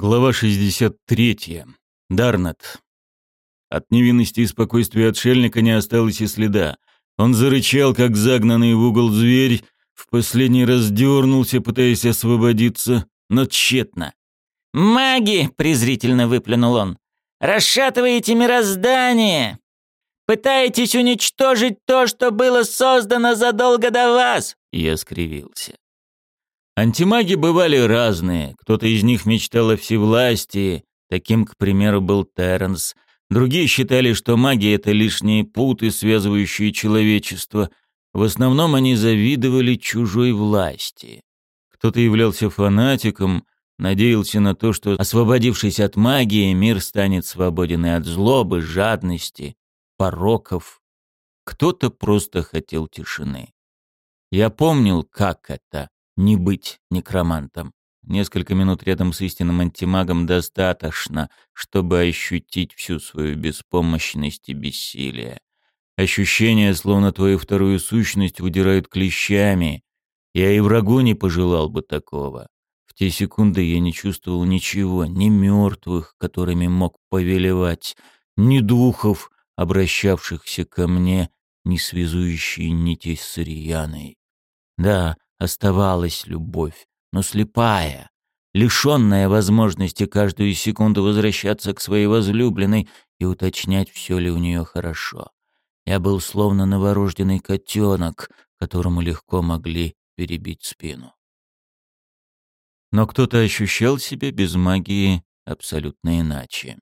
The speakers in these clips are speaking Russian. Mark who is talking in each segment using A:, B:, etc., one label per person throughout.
A: Глава 63. Дарнат. От невинности и спокойствия отшельника не осталось и следа. Он зарычал, как загнанный в угол зверь, в последний раз дернулся, пытаясь освободиться, но тщетно.
B: «Маги!» — презрительно выплюнул он. «Расшатываете мироздание! Пытаетесь уничтожить то, что было создано задолго до вас!»
A: Я скривился. Антимаги бывали разные. Кто-то из них мечтал о всевластии, таким, к примеру, был Терренс. Другие считали, что маги — это лишние путы, связывающие человечество. В основном они завидовали чужой власти. Кто-то являлся фанатиком, надеялся на то, что, освободившись от магии, мир станет свободен и от злобы, жадности, пороков. Кто-то просто хотел тишины. Я помнил, как это не быть некромантом. Несколько минут рядом с истинным антимагом достаточно, чтобы ощутить всю свою беспомощность и бессилие. Ощущение, словно твою вторую сущность выдирают клещами. Я и врагу не пожелал бы такого. В те секунды я не чувствовал ничего, ни мертвых, которыми мог повелевать, ни духов, обращавшихся ко мне, ни связующие нити с Рьяной. Да, оставалась любовь, но слепая, лишенная возможности каждую секунду возвращаться к своей возлюбленной и уточнять, все ли у нее хорошо. Я был словно новорожденный котенок, которому легко могли перебить спину. Но кто-то ощущал себя без магии абсолютно иначе.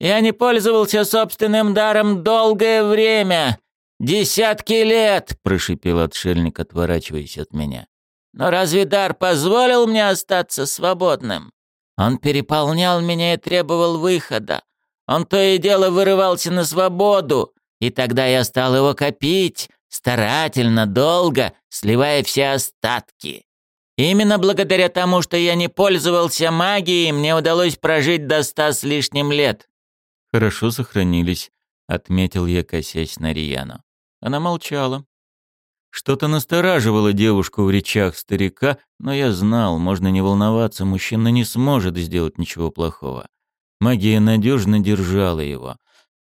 B: «Я не пользовался собственным даром долгое время», «Десятки лет!» — прошипел отшельник, отворачиваясь от меня. «Но разве дар позволил мне остаться свободным? Он переполнял меня и требовал выхода. Он то и дело вырывался на свободу, и тогда я стал его копить, старательно, долго, сливая все остатки. Именно благодаря тому, что я не пользовался магией, мне удалось прожить до ста с лишним лет».
A: «Хорошо сохранились», — отметил я, косясь на Рияну. Она молчала. Что-то настораживало девушку в речах старика, но я знал, можно не волноваться, мужчина не сможет сделать ничего плохого. Магия надежно держала его.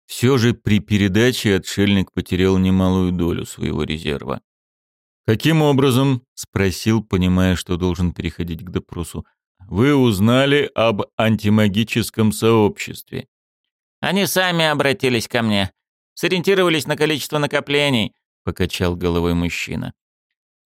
A: Все же при передаче отшельник потерял немалую долю своего резерва. «Каким образом?» — спросил, понимая, что должен переходить к допросу. «Вы узнали об антимагическом сообществе?»
B: «Они сами обратились ко мне. Сориентировались на количество накоплений», — покачал головой мужчина.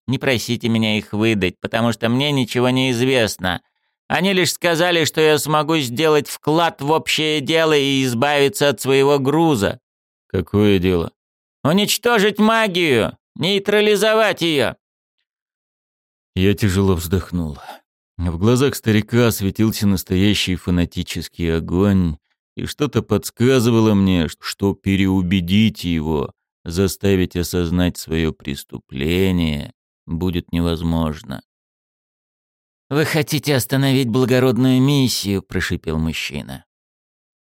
B: «Не просите меня их выдать, потому что мне ничего не известно. Они лишь сказали, что я смогу сделать вклад в общее дело и избавиться от своего груза».
A: «Какое дело?»
B: «Уничтожить магию, нейтрализовать ее».
A: Я тяжело вздохнул. В глазах старика светился настоящий фанатический огонь, и что-то подсказывало мне, что переубедить его, заставить осознать свое преступление будет невозможно.
B: «Вы хотите остановить благородную миссию», — прошипел мужчина.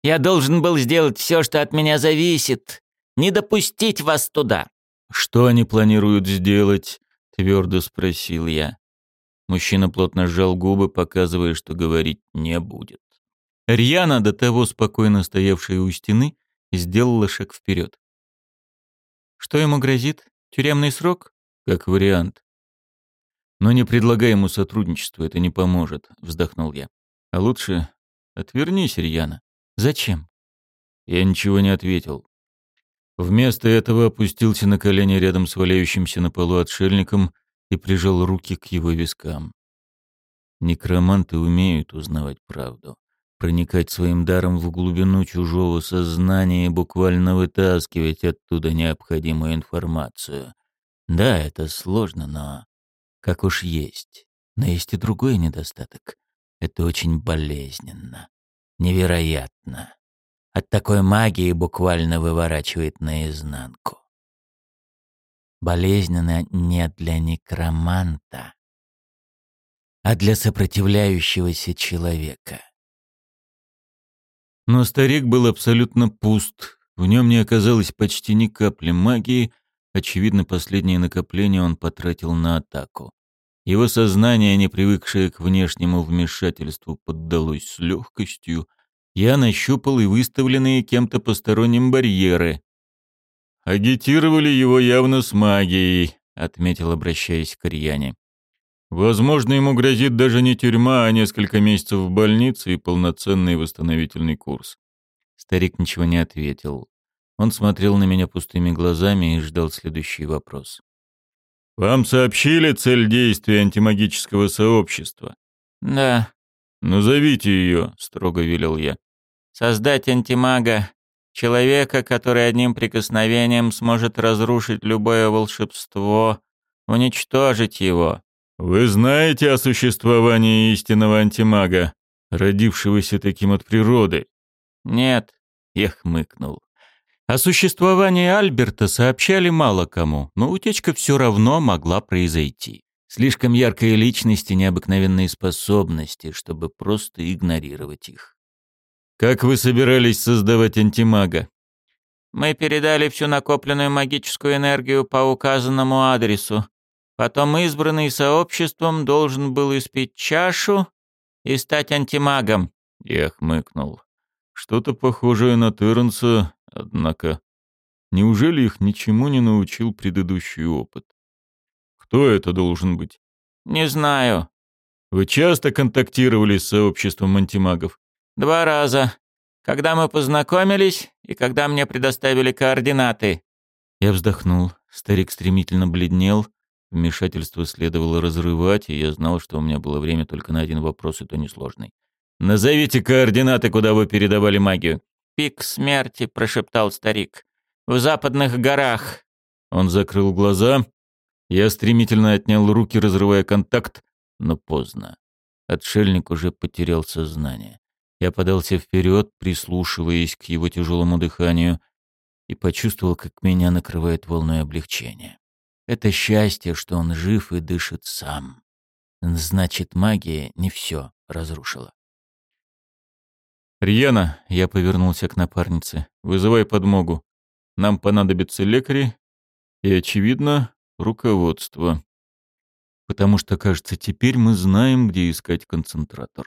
B: «Я должен был сделать все, что от меня зависит, не допустить вас туда».
A: «Что они планируют сделать?» — твердо спросил я. Мужчина плотно сжал губы, показывая, что говорить не будет. Рьяна, до того спокойно стоявшая у стены, сделала шаг вперед. Что ему грозит? Тюремный срок? Как вариант. Но не предлагай ему сотрудничество, это не поможет, вздохнул я. А лучше отвернись, Рьяна. Зачем? Я ничего не ответил. Вместо этого опустился на колени рядом с валяющимся на полу отшельником и прижал руки к его вискам. Некроманты умеют узнавать правду проникать своим даром в глубину чужого сознания и буквально вытаскивать оттуда необходимую информацию. Да, это сложно, но как уж есть. Но есть и другой недостаток. Это очень болезненно. Невероятно. От такой магии буквально выворачивает наизнанку. Болезненно не для некроманта, а для сопротивляющегося человека. Но старик был абсолютно пуст. В нем не оказалось почти ни капли магии. Очевидно, последнее накопление он потратил на атаку. Его сознание, не привыкшее к внешнему вмешательству, поддалось с легкостью. Я нащупал и выставленные кем-то посторонним барьеры. «Агитировали его явно с магией», — отметил, обращаясь к Рьяне. «Возможно, ему грозит даже не тюрьма, а несколько месяцев в больнице и полноценный восстановительный курс». Старик ничего не ответил. Он смотрел на меня пустыми глазами и ждал следующий вопрос. «Вам сообщили цель действия антимагического сообщества?»
B: «Да».
A: «Назовите ее», — строго велел я.
B: «Создать антимага, человека, который одним прикосновением сможет разрушить любое волшебство, уничтожить его».
A: «Вы знаете о существовании истинного антимага, родившегося таким от природы?»
B: «Нет», —
A: я хмыкнул.
C: О существовании Альберта сообщали мало кому, но утечка все равно могла произойти.
A: Слишком яркая личность и необыкновенные способности, чтобы просто игнорировать их. «Как вы собирались создавать антимага?»
B: «Мы передали всю накопленную магическую энергию по указанному адресу. Потом избранный сообществом должен был испить чашу и стать антимагом».
A: Я хмыкнул. Что-то похожее на Терренса Однако, неужели их ничему не научил предыдущий опыт? Кто это должен быть?
B: Не знаю.
A: Вы часто контактировали с сообществом антимагов?
B: Два раза. Когда мы познакомились и когда мне предоставили координаты.
A: Я вздохнул. Старик стремительно бледнел. Вмешательство следовало разрывать, и я знал, что у меня было время только на один вопрос, и то несложный. «Назовите координаты, куда вы передавали магию».
B: «Пик смерти», — прошептал старик. «В западных горах».
A: Он закрыл глаза. Я стремительно отнял руки, разрывая контакт, но поздно. Отшельник уже потерял сознание. Я подался вперед, прислушиваясь к его тяжелому дыханию, и почувствовал, как меня накрывает волной облегчения. Это счастье, что он жив и дышит сам. Значит, магия не все разрушила. «Рьяна», — я повернулся к напарнице, — «вызывай подмогу. Нам понадобятся лекари и, очевидно, руководство. Потому что, кажется, теперь мы знаем, где искать концентратор».